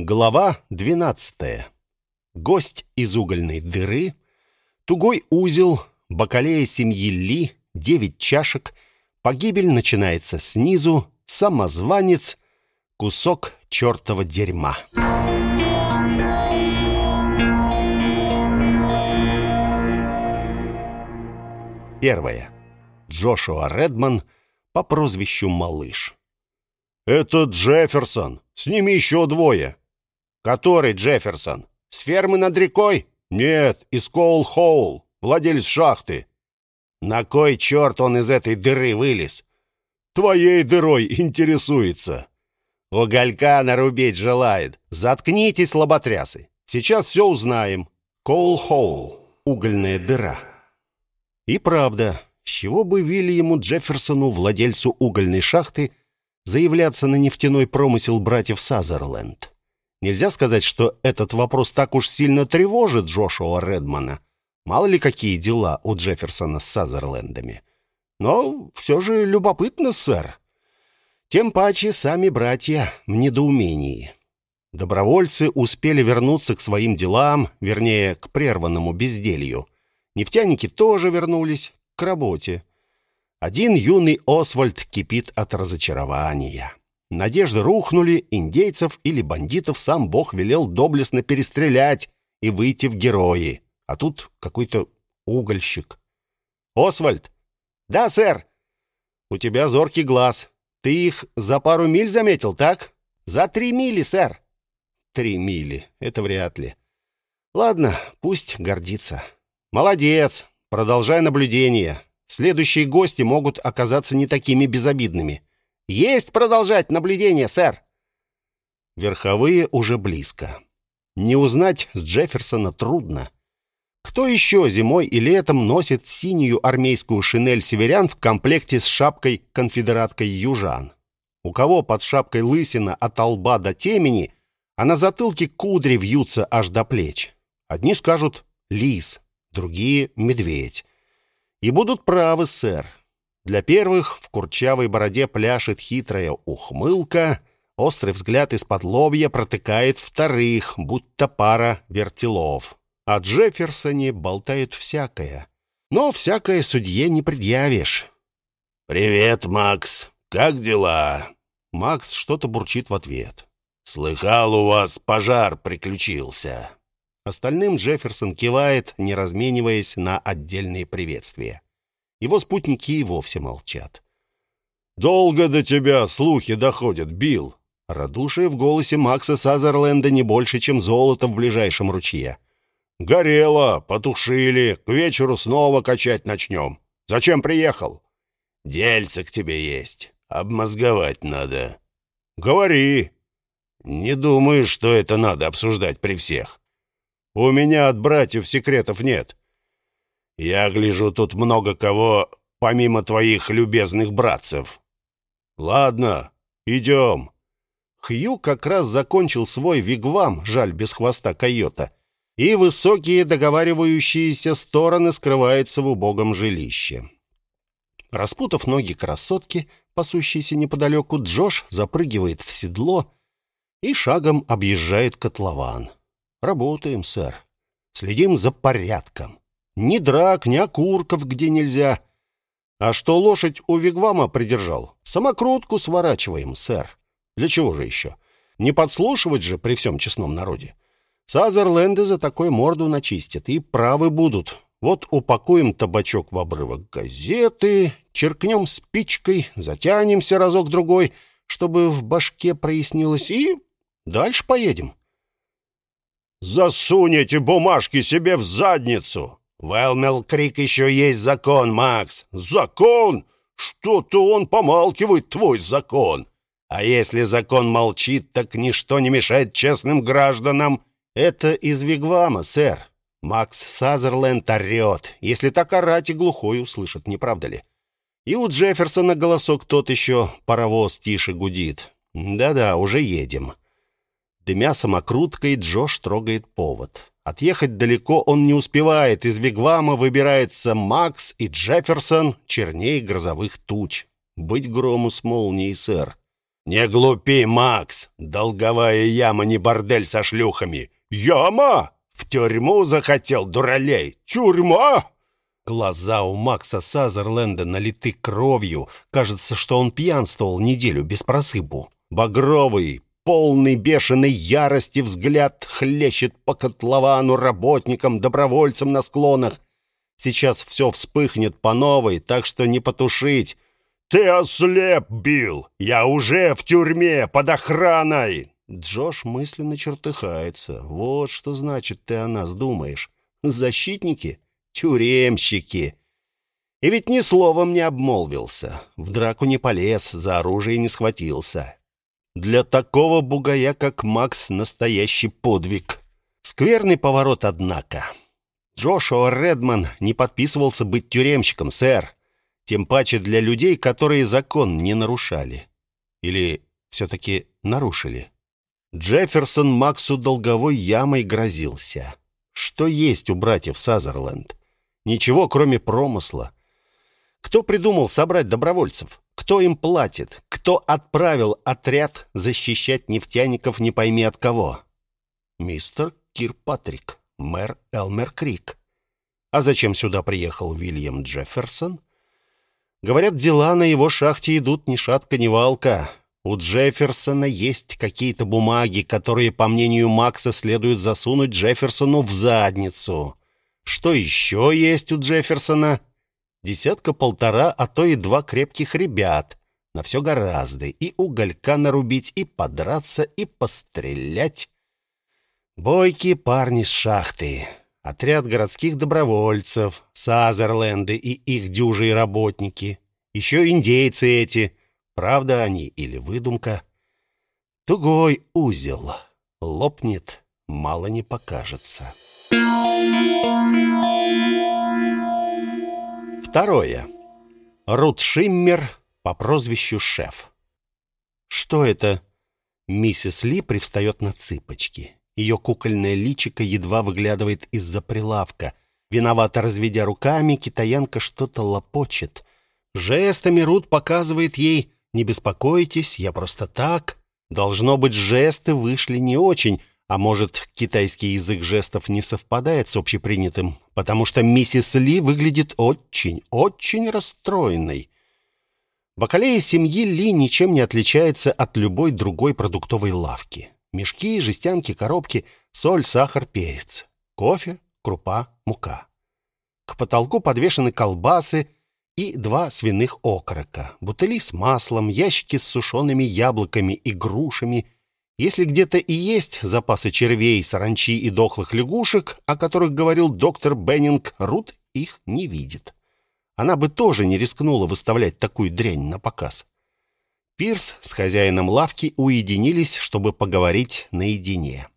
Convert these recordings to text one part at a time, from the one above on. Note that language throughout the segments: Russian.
Глава 12. Гость из угольной дыры, тугой узел, бакалея семьи Ли, девять чашек, погибель начинается снизу, самозванец, кусок чертова дерьма. Первое. Джошуа Редман по прозвищу Малыш. «Это Джефферсон. С ними еще двое. «Который Джефферсон? С фермы над рекой?» «Нет, из Коул-Хоул, владелец шахты». «На кой черт он из этой дыры вылез?» «Твоей дырой интересуется». «Уголька нарубить желает. Заткнитесь, лоботрясы. Сейчас все узнаем». Коул-Хоул. Угольная дыра. И правда, с чего бы Вильяму Джефферсону, владельцу угольной шахты, заявляться на нефтяной промысел братьев Сазерленд? Нельзя сказать, что этот вопрос так уж сильно тревожит Джошуа Редмана. Мало ли какие дела у Джефферсона с Сазерлендами. Но все же любопытно, сэр. Тем паче сами братья в недоумении. Добровольцы успели вернуться к своим делам, вернее, к прерванному безделью. Нефтяники тоже вернулись к работе. Один юный Освальд кипит от разочарования. Надежды рухнули, индейцев или бандитов сам Бог велел доблестно перестрелять и выйти в герои. А тут какой-то угольщик. «Освальд!» «Да, сэр!» «У тебя зоркий глаз. Ты их за пару миль заметил, так?» «За три мили, сэр!» «Три мили. Это вряд ли. Ладно, пусть гордится. Молодец. Продолжай наблюдение. Следующие гости могут оказаться не такими безобидными. «Есть продолжать наблюдение, сэр!» Верховые уже близко. Не узнать Джефферсона трудно. Кто еще зимой и летом носит синюю армейскую шинель северян в комплекте с шапкой-конфедераткой южан? У кого под шапкой лысина от лба до темени, а на затылке кудри вьются аж до плеч? Одни скажут «лис», другие «медведь». И будут правы, сэр. Для первых в курчавой бороде пляшет хитрая ухмылка, острый взгляд из-под лобья протыкает вторых, будто пара вертелов. О Джефферсоне болтают всякое. Но всякое судье не предъявишь. «Привет, Макс. Как дела?» Макс что-то бурчит в ответ. «Слыхал, у вас пожар приключился». Остальным Джефферсон кивает, не размениваясь на отдельные приветствия. Его спутники и вовсе молчат. «Долго до тебя слухи доходят, Билл!» Радушие в голосе Макса Сазерленда не больше, чем золото в ближайшем ручье. «Горело, потушили, к вечеру снова качать начнем. Зачем приехал?» «Дельце к тебе есть, обмозговать надо». «Говори». «Не думаю, что это надо обсуждать при всех. У меня от братьев секретов нет. Я гляжу, тут много кого, помимо твоих любезных братцев. Ладно, идем. Хью как раз закончил свой вигвам, жаль, без хвоста койота, и высокие договаривающиеся стороны скрываются в убогом жилище. Распутав ноги красотки, пасущейся неподалеку, Джош запрыгивает в седло и шагом объезжает котлован. «Работаем, сэр. Следим за порядком. Ни драк, ни окурков, где нельзя. А что лошадь у Вигвама придержал? Самокрутку сворачиваем, сэр. Для чего же еще? Не подслушивать же при всем честном народе. Сазерленды за такой морду начистят и правы будут. Вот упакуем табачок в обрывок газеты, черкнем спичкой, затянемся разок-другой, чтобы в башке прояснилось, и дальше поедем. «Засунь эти бумажки себе в задницу!» В Элмел-Крик еще есть закон, Макс. Закон? Что-то он помалкивает, твой закон. А если закон молчит, так ничто не мешает честным гражданам. Это из Вигвама, сэр. Макс Сазерленд орет. Если так орать, и глухой услышит, не правда ли? И у Джефферсона голосок тот еще паровоз тише гудит. Да-да, уже едем. Дымя самокруткой, Джош трогает повод. Отъехать далеко он не успевает. Из Вигвама выбирается Макс и Джефферсон, черней грозовых туч. Быть грому с молнией, сэр. «Не глупи, Макс! Долговая яма не бордель со шлюхами!» «Яма! В тюрьму захотел, дуралей! Тюрьма!» Глаза у Макса Сазерленда налиты кровью. Кажется, что он пьянствовал неделю без просыпу. Багровый, полный бешеной ярости взгляд хлещет по котловану работникам, добровольцам на склонах. Сейчас все вспыхнет по новой, так что не потушить. «Ты ослеп, Билл! Я уже в тюрьме, под охраной!» Джош мысленно чертыхается. «Вот что значит ты о нас думаешь. Защитники? Тюремщики!» И ведь ни словом не обмолвился. В драку не полез, за оружие не схватился. Для такого бугая, как Макс, настоящий подвиг. Скверный поворот, однако. Джошуа Редман не подписывался быть тюремщиком, сэр. Тем паче для людей, которые закон не нарушали. Или все-таки нарушили. Джефферсон Максу долговой ямой грозился. Что есть у братьев Сазерленд? Ничего, кроме промысла. Кто придумал собрать добровольцев? Кто им платит? Кто отправил отряд защищать нефтяников не пойми от кого? Мистер Кирпатрик мэр Элмер Крик. А зачем сюда приехал Вильям Джефферсон? Говорят, дела на его шахте идут ни шатка, ни валка. У Джефферсона есть какие-то бумаги, которые, по мнению Макса, следует засунуть Джефферсону в задницу. Что еще есть у Джефферсона? Десятка-полтора, а то и два крепких ребят. На все гораздо. И уголька нарубить, и подраться, и пострелять. Бойкие парни с шахты, отряд городских добровольцев, Сазерленды и их дюжие работники, еще индейцы эти, правда они или выдумка. Тугой узел, лопнет, мало не покажется. Второе. Рут Шиммер по прозвищу Шеф. Что это? Миссис Ли привстает на цыпочки. Ее кукольное личико едва выглядывает из-за прилавка. Виновато разведя руками, китаянка что-то лопочет. Жестами Рут показывает ей «Не беспокойтесь, я просто так». Должно быть, жесты вышли не очень, а может, китайский язык жестов не совпадает с общепринятым, потому что миссис Ли выглядит очень, очень расстроенной. Бакалея семьи Ли ничем не отличается от любой другой продуктовой лавки. Мешки, жестянки, коробки, соль, сахар, перец, кофе, крупа, мука. К потолку подвешены колбасы и два свиных окорока, бутыли с маслом, ящики с сушеными яблоками и грушами. Если где-то и есть запасы червей, саранчи и дохлых лягушек, о которых говорил доктор Беннинг, Рут их не видит. Она бы тоже не рискнула выставлять такую дрянь на показ. Пирс с хозяином лавки уединились, чтобы поговорить наедине.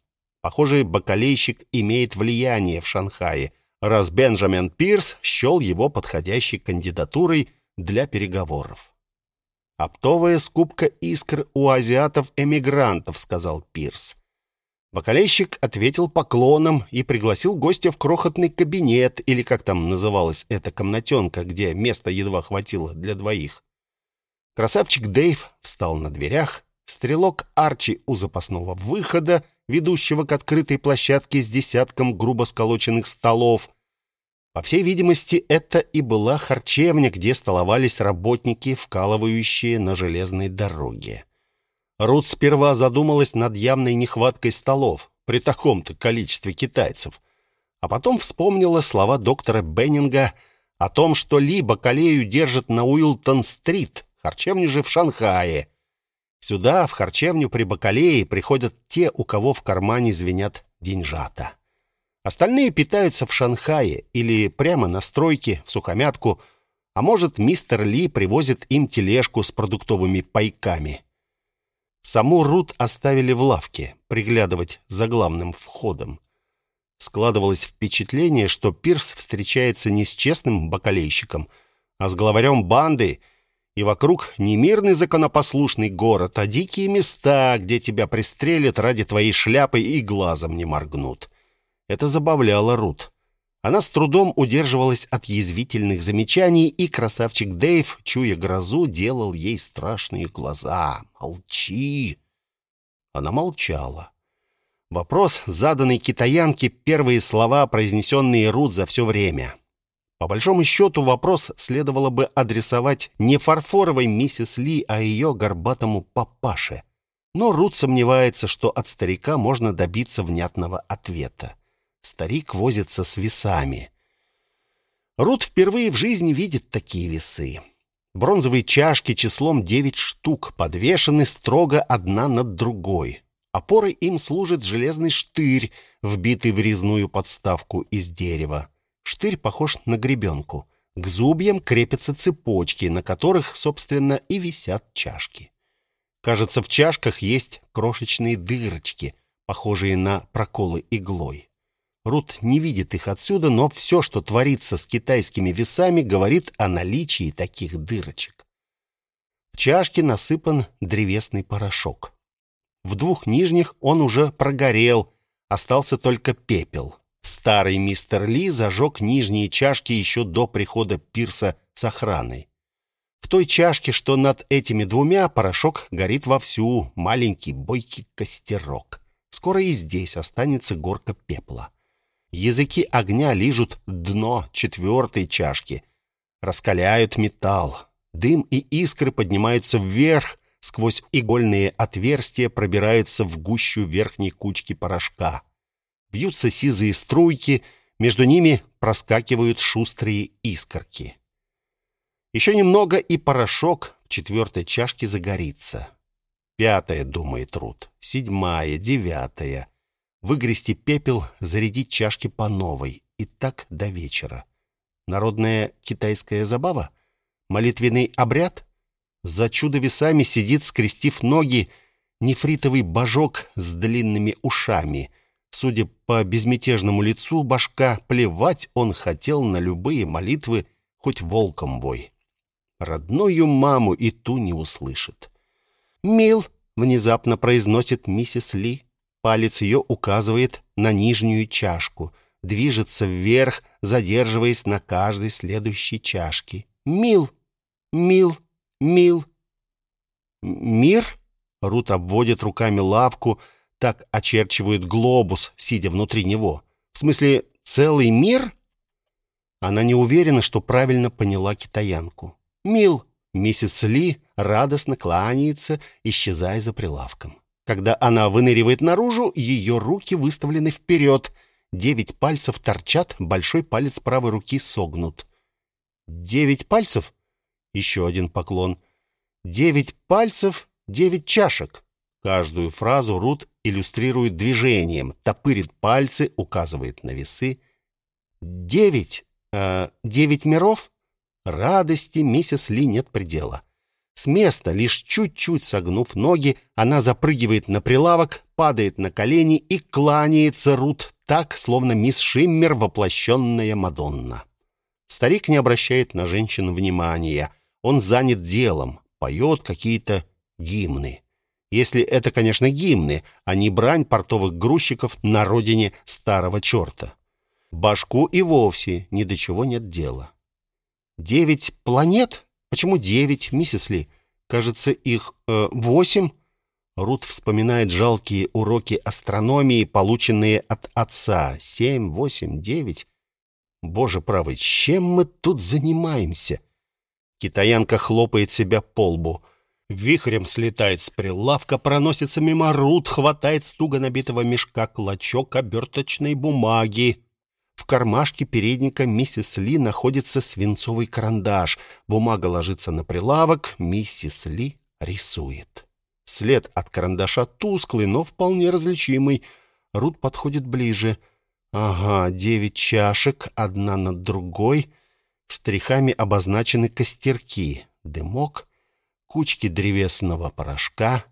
Похоже, бакалейщик имеет влияние в Шанхае, раз Бенджамин Пирс счел его подходящей кандидатурой для переговоров. «Оптовая скупка искр у азиатов-эмигрантов», — сказал Пирс. Бакалейщик ответил поклоном и пригласил гостя в крохотный кабинет, или как там называлась эта комнатенка, где места едва хватило для двоих. Красавчик Дэйв встал на дверях, стрелок Арчи у запасного выхода, ведущего к открытой площадке с десятком грубо сколоченных столов. По всей видимости, это и была харчевня, где столовались работники, вкалывающие на железной дороге. Рут сперва задумалась над явной нехваткой столов при таком-то количестве китайцев, а потом вспомнила слова доктора Беннинга о том, что либо колею держат на Уилтон-стрит, Харчевня же в Шанхае. Сюда, в харчевню при Бакалее, приходят те, у кого в кармане звенят деньжата. Остальные питаются в Шанхае или прямо на стройке, в сухомятку, а может, мистер Ли привозит им тележку с продуктовыми пайками. Саму Рут оставили в лавке, приглядывать за главным входом. Складывалось впечатление, что Пирс встречается не с честным бакалейщиком, а с главарем банды — и вокруг не мирный законопослушный город, а дикие места, где тебя пристрелят ради твоей шляпы и глазом не моргнут. Это забавляло Рут. Она с трудом удерживалась от язвительных замечаний, и красавчик Дэйв, чуя грозу, делал ей страшные глаза. «Молчи!» Она молчала. Вопрос, заданный китаянке, первые слова, произнесенные Рут за все время. По большому счету, вопрос следовало бы адресовать не фарфоровой миссис Ли, а ее горбатому папаше. Но Рут сомневается, что от старика можно добиться внятного ответа. Старик возится с весами. Рут впервые в жизни видит такие весы. Бронзовые чашки числом девять штук подвешены строго одна над другой. Опорой им служит железный штырь, вбитый в резную подставку из дерева. Штырь похож на гребенку. К зубьям крепятся цепочки, на которых, собственно, и висят чашки. Кажется, в чашках есть крошечные дырочки, похожие на проколы иглой. Рут не видит их отсюда, но все, что творится с китайскими весами, говорит о наличии таких дырочек. В чашке насыпан древесный порошок. В двух нижних он уже прогорел, остался только пепел. Старый мистер Ли зажег нижние чашки еще до прихода Пирса с охраной. В той чашке, что над этими двумя, порошок горит вовсю, маленький бойкий костерок. Скоро и здесь останется горка пепла. Языки огня лижут дно четвертой чашки, раскаляют металл. Дым и искры поднимаются вверх, сквозь игольные отверстия пробираются в гущу верхней кучки порошка. Бьются сизые струйки, между ними проскакивают шустрые искорки. Еще немного, и порошок в четвертой чашке загорится. Пятая, думает Рут, седьмая, девятая выгрести пепел, зарядить чашки по новой. И так до вечера. Народная китайская забава? Молитвенный обряд? За чудо-весами сидит, скрестив ноги, нефритовый божок с длинными ушами. Судя по безмятежному лицу башка, плевать он хотел на любые молитвы, хоть волком вой. Родную маму и ту не услышит. «Мил!» — внезапно произносит миссис Ли. Палец ее указывает на нижнюю чашку, движется вверх, задерживаясь на каждой следующей чашке. «Мил! Мил! Мил!» «Мир?» Рут обводит руками лавку, так очерчивает глобус, сидя внутри него. «В смысле, целый мир?» Она не уверена, что правильно поняла китаянку. «Мил!» Миссис Ли радостно кланяется, исчезая за прилавком. Когда она выныривает наружу, ее руки выставлены вперед. Девять пальцев торчат, большой палец правой руки согнут. Девять пальцев? Еще один поклон. Девять пальцев, девять чашек. Каждую фразу Рут иллюстрирует движением, топырит пальцы, указывает на весы. Девять? Э, девять миров? Радости миссис Ли нет предела. С места, лишь чуть-чуть согнув ноги, она запрыгивает на прилавок, падает на колени и кланяется Рут так, словно мисс Шиммер воплощенная Мадонна. Старик не обращает на женщин внимания. Он занят делом, поет какие-то гимны. Если это, конечно, гимны, а не брань портовых грузчиков на родине старого черта. Башку и вовсе ни до чего нет дела. Девять планет? Почему девять, миссис Ли? Кажется, их э, восемь. Рут вспоминает жалкие уроки астрономии, полученные от отца. Семь, восемь, девять. Боже правый, чем мы тут занимаемся? Китаянка хлопает себя по лбу. Вихрем слетает с прилавка, проносится мимо Рут, хватает с туго набитого мешка клочок оберточной бумаги. Кармашке передника миссис Ли находится свинцовый карандаш. Бумага ложится на прилавок, миссис Ли рисует. След от карандаша тусклый, но вполне различимый. Рут подходит ближе. Ага, девять чашек, одна над другой. Штрихами обозначены костерки, дымок, кучки древесного порошка.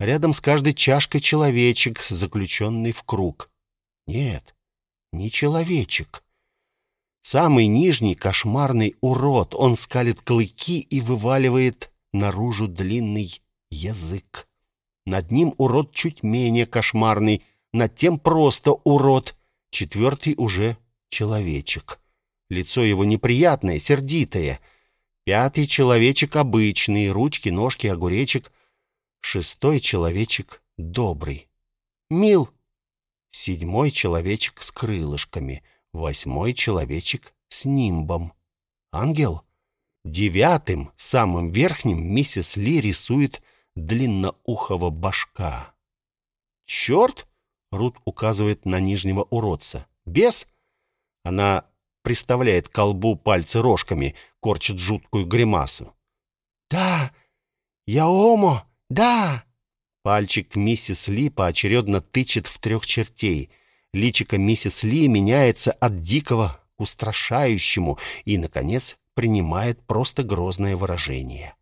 Рядом с каждой чашкой человечек, заключенный в круг. Нет, не человечек. Самый нижний кошмарный урод. Он скалит клыки и вываливает наружу длинный язык. Над ним урод чуть менее кошмарный, над тем просто урод. Четвертый уже человечек. Лицо его неприятное, сердитое. Пятый человечек обычный, ручки, ножки, огуречек. Шестой человечек добрый. Мил. Седьмой человечек с крылышками. Восьмой человечек с нимбом. Ангел. Девятым, самым верхним, миссис Ли рисует длинноухого башка. «Черт!» — Рут указывает на нижнего уродца. «Бес?» Она приставляет к колбу пальцы рожками, корчит жуткую гримасу. «Да! Я Омо! Да!» Пальчик миссис Ли поочередно тычет в трех чертей. Личико миссис Ли меняется от дикого к устрашающему и, наконец, принимает просто грозное выражение.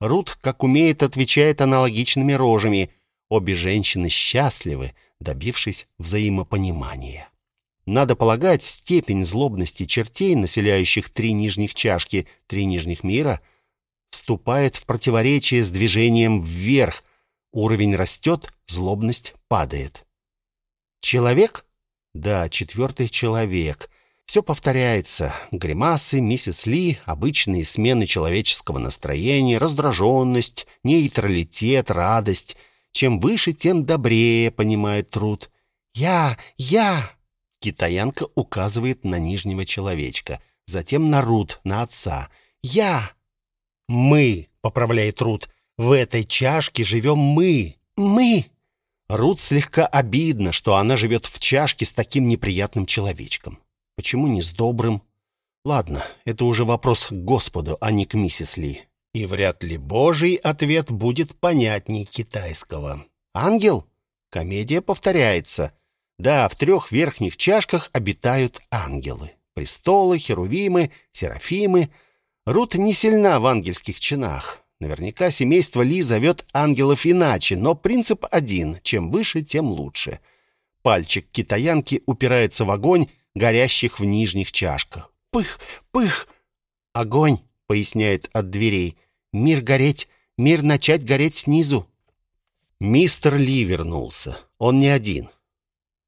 Рут, как умеет, отвечает аналогичными рожами. Обе женщины счастливы, добившись взаимопонимания. Надо полагать, степень злобности чертей, населяющих три нижних чашки, три нижних мира, вступает в противоречие с движением вверх. Уровень растет, злобность падает. Человек? Да, четвертый человек. Все повторяется. Гримасы, миссис Ли, обычные смены человеческого настроения, раздраженность, нейтралитет, радость. Чем выше, тем добрее, понимает труд. «Я! Я!» Китаянка указывает на нижнего человечка, затем на Рут, на отца. «Я!» «Мы!» — поправляет Рут. «В этой чашке живем мы! Мы!» Рут слегка обидно, что она живет в чашке с таким неприятным человечком. Почему не с добрым? Ладно, это уже вопрос к Господу, а не к миссис Ли. И вряд ли Божий ответ будет понятней китайского. Ангел? Комедия повторяется. Да, в трех верхних чашках обитают ангелы. Престолы, херувимы, серафимы. Рут не сильна в ангельских чинах. Наверняка семейство Ли зовет ангелов иначе, но принцип один — чем выше, тем лучше. Пальчик китаянки упирается в огонь, горящих в нижних чашках. «Пых! Пых!» «Огонь!» — поясняет от дверей. «Мир гореть! Мир начать гореть снизу!» Мистер Ли вернулся. Он не один.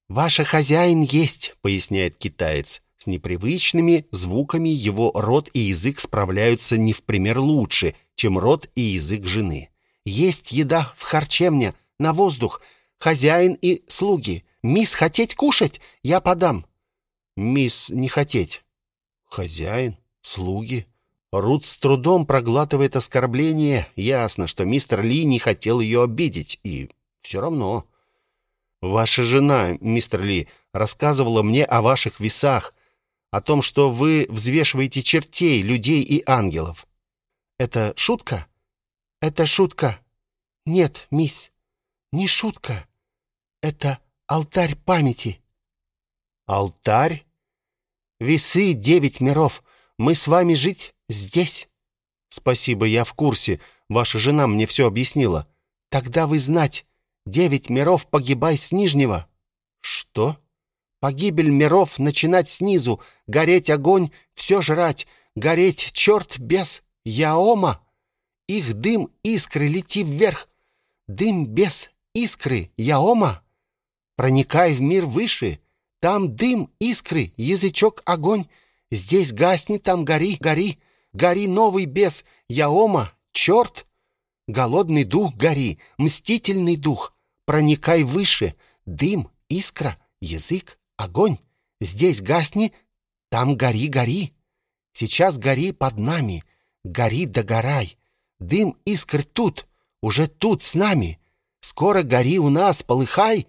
«Ваш хозяин есть», — поясняет китаец. С непривычными звуками его рот и язык справляются не в пример лучше, чем рот и язык жены. «Есть еда в харчевне, на воздух, хозяин и слуги. Мисс, хотеть кушать? Я подам. Мисс, не хотеть. Хозяин, слуги. Рут с трудом проглатывает оскорбление. Ясно, что мистер Ли не хотел ее обидеть, и все равно. Ваша жена, мистер Ли, рассказывала мне о ваших весах, о том, что вы взвешиваете чертей, людей и ангелов. Это шутка? Это шутка. Нет, мисс, не шутка. Это алтарь памяти. Алтарь? Весы девять миров. Мы с вами жить здесь. Спасибо, я в курсе. Ваша жена мне все объяснила. Тогда вы знать. Девять миров погибай с нижнего. Что? Погибель миров начинать снизу, гореть огонь, все жрать, гореть черт без яома. Их дым искры лети вверх. Дым без искры яома. Проникай в мир выше, там дым, искры, язычок, огонь. Здесь гасни, там гори, гори. Гори, новый бес, Яома, черт. Голодный дух гори, мстительный дух. Проникай выше. Дым, искра, язык, огонь. Здесь гасни, там гори, гори. Сейчас гори под нами. Гори, догорай. Дым, искр тут, уже тут с нами. Скоро гори у нас, полыхай.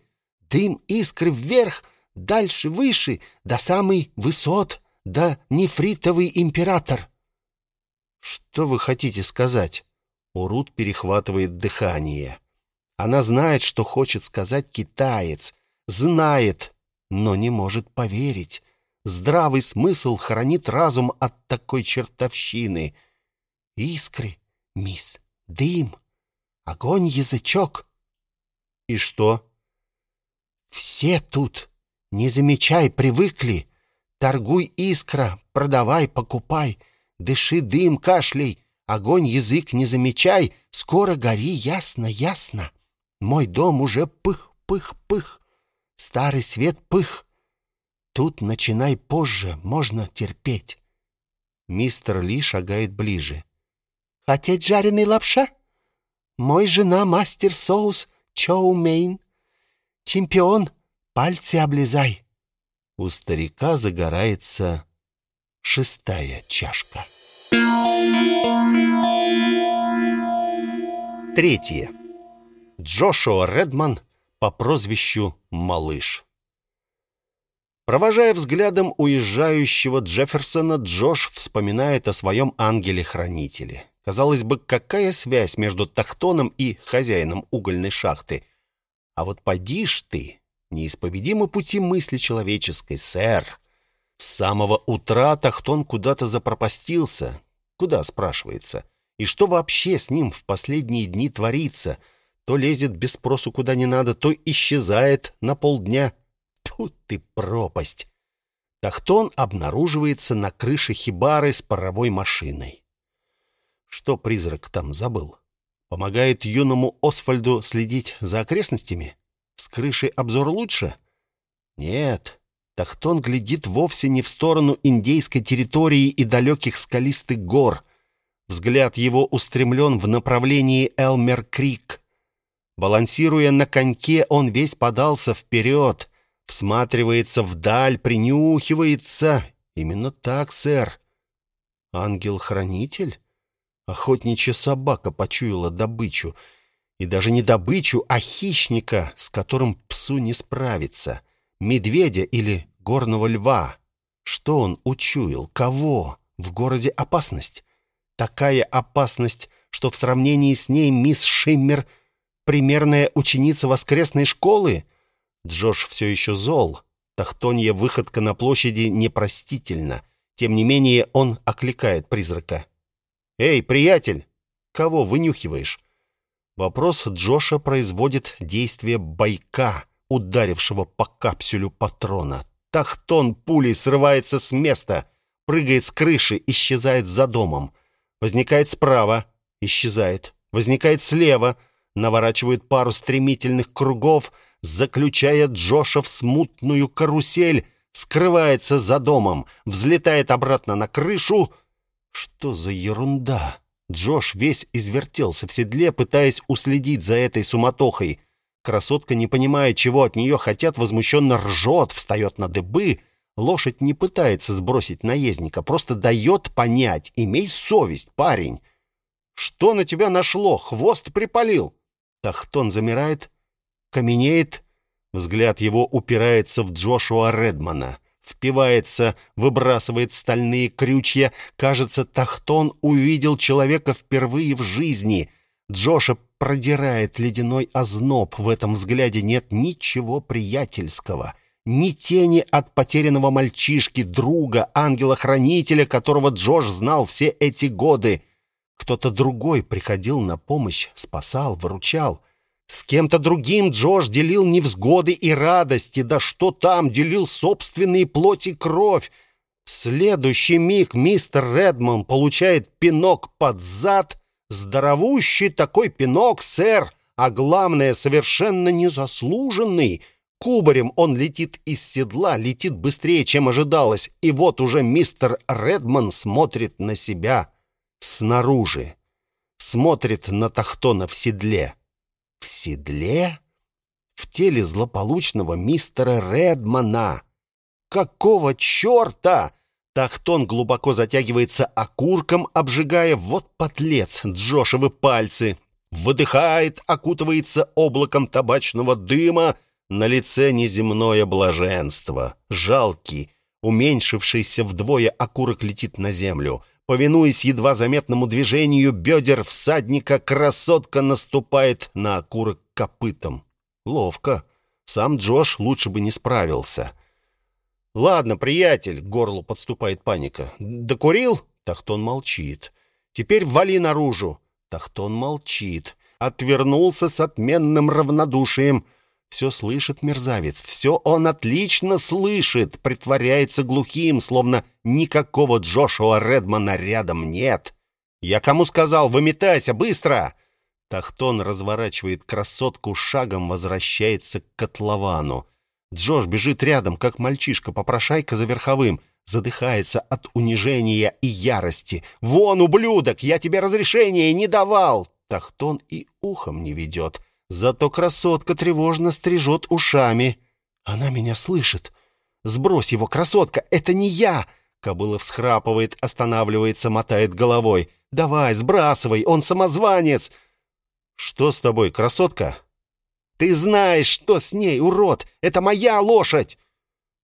Дым, искры вверх, дальше, выше, до самый высот, до нефритовый император. Что вы хотите сказать? Урут перехватывает дыхание. Она знает, что хочет сказать китаец, знает, но не может поверить. Здравый смысл хранит разум от такой чертовщины. Искры, мисс, дым, огонь, язычок. И что? Все тут не замечай, привыкли. Торгуй искра, продавай, покупай. Дыши дым, кашлей, огонь, язык не замечай. Скоро гори, ясно, ясно. Мой дом уже пых, пых, пых. Старый свет пых. Тут начинай позже, можно терпеть. Мистер Ли шагает ближе. Хотеть жареный лапша? Мой жена мастер соус Чоу Мейн. Чемпион, пальцы облизай. У старика загорается шестая чашка. Третье. Джошуа Редман по прозвищу Малыш. Провожая взглядом уезжающего Джефферсона, Джош вспоминает о своем ангеле-хранителе. Казалось бы, какая связь между Тахтоном и хозяином угольной шахты? А вот поди ж ты, неисповедимы пути мысли человеческой, сэр. С самого утра Тахтон куда-то запропастился. Куда, спрашивается? И что вообще с ним в последние дни творится? То лезет без спросу куда не надо, то исчезает на полдня. Тут ты пропасть. Тахтон обнаруживается на крыше хибары с паровой машиной. Что призрак там забыл? Помогает юному Освальду следить за окрестностями? С крыши обзор лучше? Нет. Тахтон глядит вовсе не в сторону индейской территории и далеких скалистых гор. Взгляд его устремлен в направлении Элмер-Крик. Балансируя на коньке, он весь подался вперед, всматривается вдаль, принюхивается. Именно так, сэр. Ангел-хранитель? Охотничья собака почуяла добычу. И даже не добычу, а хищника, с которым псу не справиться. Медведя или горного льва. Что он учуял? Кого? В городе опасность. Такая опасность, что в сравнении с ней мисс Шиммер — примерная ученица воскресной школы. Джош все еще зол. Тахтонья выходка на площади непростительна. Тем не менее он окликает призрака. «Эй, приятель, кого вынюхиваешь?» Вопрос Джоша производит действие байка, ударившего по капсюлю патрона. Тахтон пулей срывается с места, прыгает с крыши, исчезает за домом. Возникает справа, исчезает. Возникает слева, наворачивает пару стремительных кругов, заключая Джоша в смутную карусель, скрывается за домом, взлетает обратно на крышу. Что за ерунда? Джош весь извертелся в седле, пытаясь уследить за этой суматохой. Красотка, не понимая, чего от нее хотят, возмущенно ржет, встает на дыбы. Лошадь не пытается сбросить наездника, просто дает понять. Имей совесть, парень. Что на тебя нашло? Хвост припалил. Тахтон замирает, каменеет. Взгляд его упирается в Джошуа Редмана впивается, выбрасывает стальные крючья. Кажется, Тахтон увидел человека впервые в жизни. Джоша продирает ледяной озноб. В этом взгляде нет ничего приятельского. Ни тени от потерянного мальчишки, друга, ангела-хранителя, которого Джош знал все эти годы. Кто-то другой приходил на помощь, спасал, выручал. С кем-то другим Джош делил невзгоды и радости, да что там, делил собственные плоть и кровь. В следующий миг мистер Редман получает пинок под зад, здоровущий такой пинок, сэр, а главное, совершенно незаслуженный. Кубарем он летит из седла, летит быстрее, чем ожидалось, и вот уже мистер Редман смотрит на себя снаружи, смотрит на Тахтона в седле. В седле? В теле злополучного мистера Редмана. Какого черта? Тахтон глубоко затягивается окурком, обжигая вот потлец Джошевы пальцы. Выдыхает, окутывается облаком табачного дыма. На лице неземное блаженство. Жалкий, уменьшившийся вдвое окурок летит на землю. Повинуясь едва заметному движению бедер всадника, красотка наступает на окурок копытом. Ловко. Сам Джош лучше бы не справился. «Ладно, приятель», — к горлу подступает паника. «Докурил?» Тахтон молчит. «Теперь вали наружу». Тахтон молчит. Отвернулся с отменным равнодушием. Все слышит мерзавец, все он отлично слышит, притворяется глухим, словно никакого Джошуа Редмана рядом нет. «Я кому сказал, выметайся, быстро!» Тахтон разворачивает красотку шагом, возвращается к котловану. Джош бежит рядом, как мальчишка-попрошайка за верховым, задыхается от унижения и ярости. «Вон, ублюдок, я тебе разрешения не давал!» Тахтон и ухом не ведет. Зато красотка тревожно стрижет ушами. Она меня слышит. «Сбрось его, красотка, это не я!» Кобыла всхрапывает, останавливается, мотает головой. «Давай, сбрасывай, он самозванец!» «Что с тобой, красотка?» «Ты знаешь, что с ней, урод! Это моя лошадь!»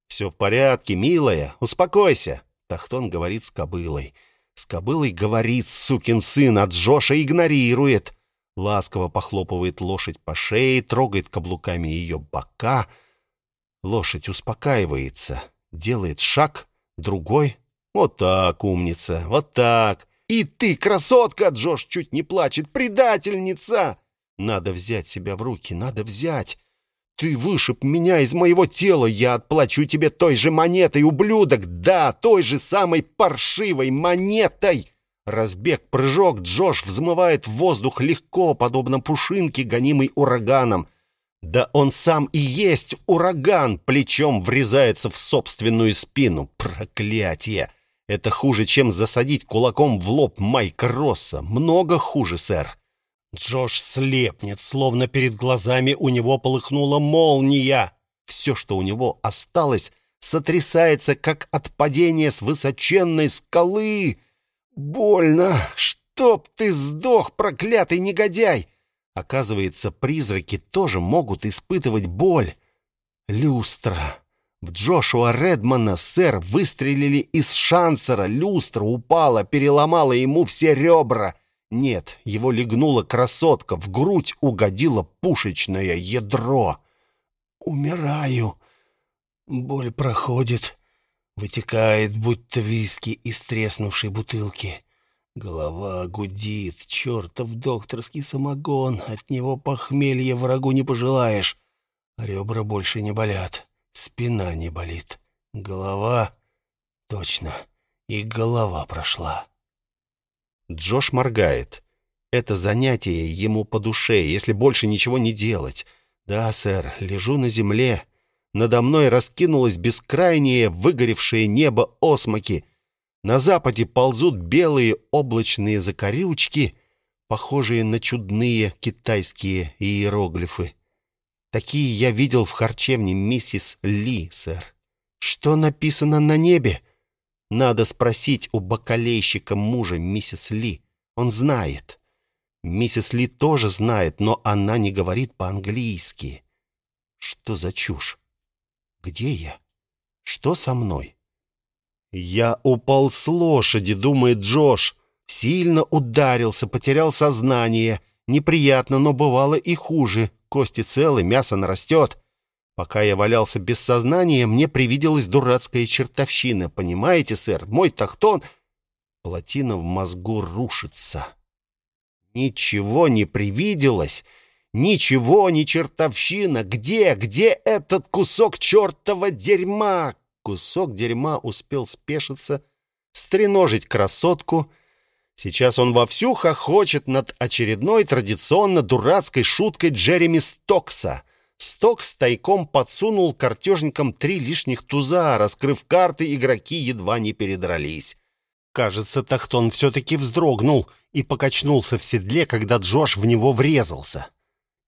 «Все в порядке, милая, успокойся!» Тахтон говорит с кобылой. С кобылой говорит сукин сын, а Джоша игнорирует. Ласково похлопывает лошадь по шее, трогает каблуками ее бока. Лошадь успокаивается, делает шаг, другой. Вот так, умница, вот так. И ты, красотка, Джош чуть не плачет, предательница! Надо взять себя в руки, надо взять. Ты вышиб меня из моего тела, я отплачу тебе той же монетой, ублюдок, да, той же самой паршивой монетой. Разбег, прыжок, Джош взмывает в воздух легко, подобно пушинке, гонимой ураганом. Да он сам и есть ураган, плечом врезается в собственную спину. Проклятие! Это хуже, чем засадить кулаком в лоб Майка Росса. Много хуже, сэр. Джош слепнет, словно перед глазами у него полыхнула молния. Все, что у него осталось, сотрясается, как от падения с высоченной скалы. Больно! Чтоб ты сдох, проклятый негодяй! Оказывается, призраки тоже могут испытывать боль. Люстра. В Джошуа Редмана, сэр, выстрелили из шансера. Люстра упала, переломала ему все ребра. Нет, его легнула красотка, в грудь угодило пушечное ядро. «Умираю. Боль проходит, вытекает, будто виски из треснувшей бутылки. Голова гудит, чертов докторский самогон, от него похмелья врагу не пожелаешь. Ребра больше не болят, спина не болит. Голова... Точно, и голова прошла». Джош моргает. Это занятие ему по душе, если больше ничего не делать. Да, сэр, лежу на земле. Надо мной раскинулось бескрайнее выгоревшее небо осмоки. На западе ползут белые облачные закорючки, похожие на чудные китайские иероглифы. Такие я видел в харчевне миссис Ли, сэр. Что написано на небе? Надо спросить у бакалейщика мужа миссис Ли. Он знает. Миссис Ли тоже знает, но она не говорит по-английски. Что за чушь? Где я? Что со мной? Я упал с лошади, думает Джош. Сильно ударился, потерял сознание. Неприятно, но бывало и хуже. Кости целы, мясо нарастет. Пока я валялся без сознания, мне привиделась дурацкая чертовщина. Понимаете, сэр, мой тахтон... Плотина в мозгу рушится. Ничего не привиделось. Ничего, не чертовщина. Где, где этот кусок чертова дерьма? Кусок дерьма успел спешиться, стреножить красотку. Сейчас он вовсю хохочет над очередной традиционно дурацкой шуткой Джереми Стокса — Стокс тайком подсунул картежникам три лишних туза, раскрыв карты, игроки едва не передрались. Кажется, Тахтон все-таки вздрогнул и покачнулся в седле, когда Джош в него врезался.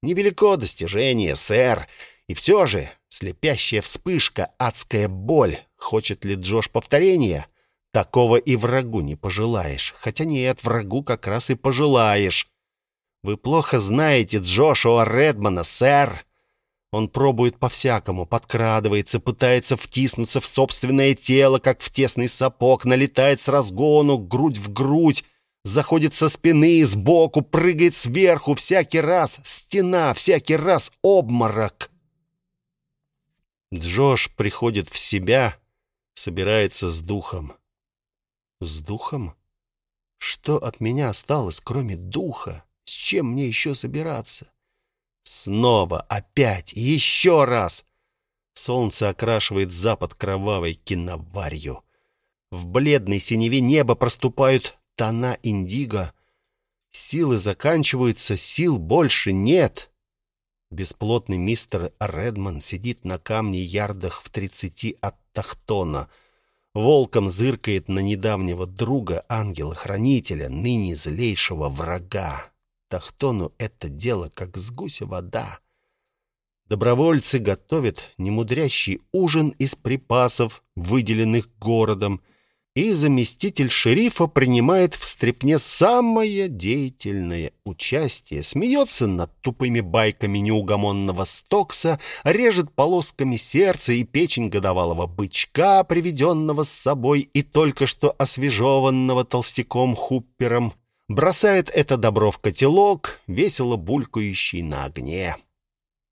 Невелико достижение, сэр. И все же слепящая вспышка, адская боль. Хочет ли Джош повторения? Такого и врагу не пожелаешь. Хотя нет, врагу как раз и пожелаешь. Вы плохо знаете Джошуа Редмана, сэр. Он пробует по-всякому, подкрадывается, пытается втиснуться в собственное тело, как в тесный сапог, налетает с разгону, грудь в грудь, заходит со спины, сбоку, прыгает сверху, всякий раз стена, всякий раз обморок. Джош приходит в себя, собирается с духом. С духом? Что от меня осталось, кроме духа? С чем мне еще собираться? Снова, опять, еще раз. Солнце окрашивает запад кровавой киноварью. В бледной синеве неба проступают тона индиго. Силы заканчиваются, сил больше нет. Бесплотный мистер Редман сидит на камне ярдах в тридцати от Тахтона. Волком зыркает на недавнего друга, ангела-хранителя, ныне злейшего врага. Тахтону это дело, как с гуся вода. Добровольцы готовят немудрящий ужин из припасов, выделенных городом, и заместитель шерифа принимает в стрепне самое деятельное участие, смеется над тупыми байками неугомонного Стокса, режет полосками сердце и печень годовалого бычка, приведенного с собой и только что освежеванного толстяком Хуппером, бросает это добро в котелок, весело булькающий на огне.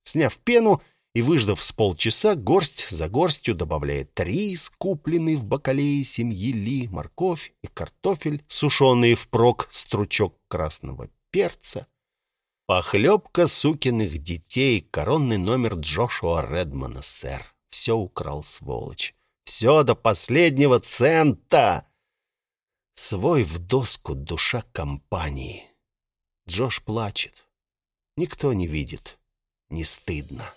Сняв пену, и, выждав с полчаса, горсть за горстью добавляет рис, купленный в бакалее семьи Ли, морковь и картофель, сушеные впрок, стручок красного перца. Похлебка сукиных детей, коронный номер Джошуа Редмана, сэр. Все украл, сволочь. Все до последнего цента. Свой в доску душа компании. Джош плачет. Никто не видит. Не стыдно.